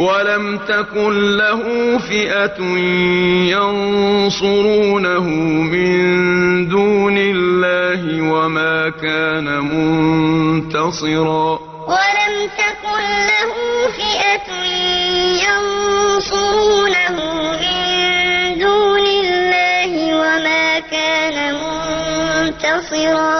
وَلَمْ تَكُن لَّهُ فِئَةٌ يَنصُرُونَهُ مِن دُونِ اللَّهِ وَمَا كَانَ مُنتَصِرًا. وَلَمْ تَكُن لَّهُ فِئَةٌ يَنصُرُونَهُ مِن دُونِ اللَّهِ وَمَا كَانَ مُنتَصِرًا.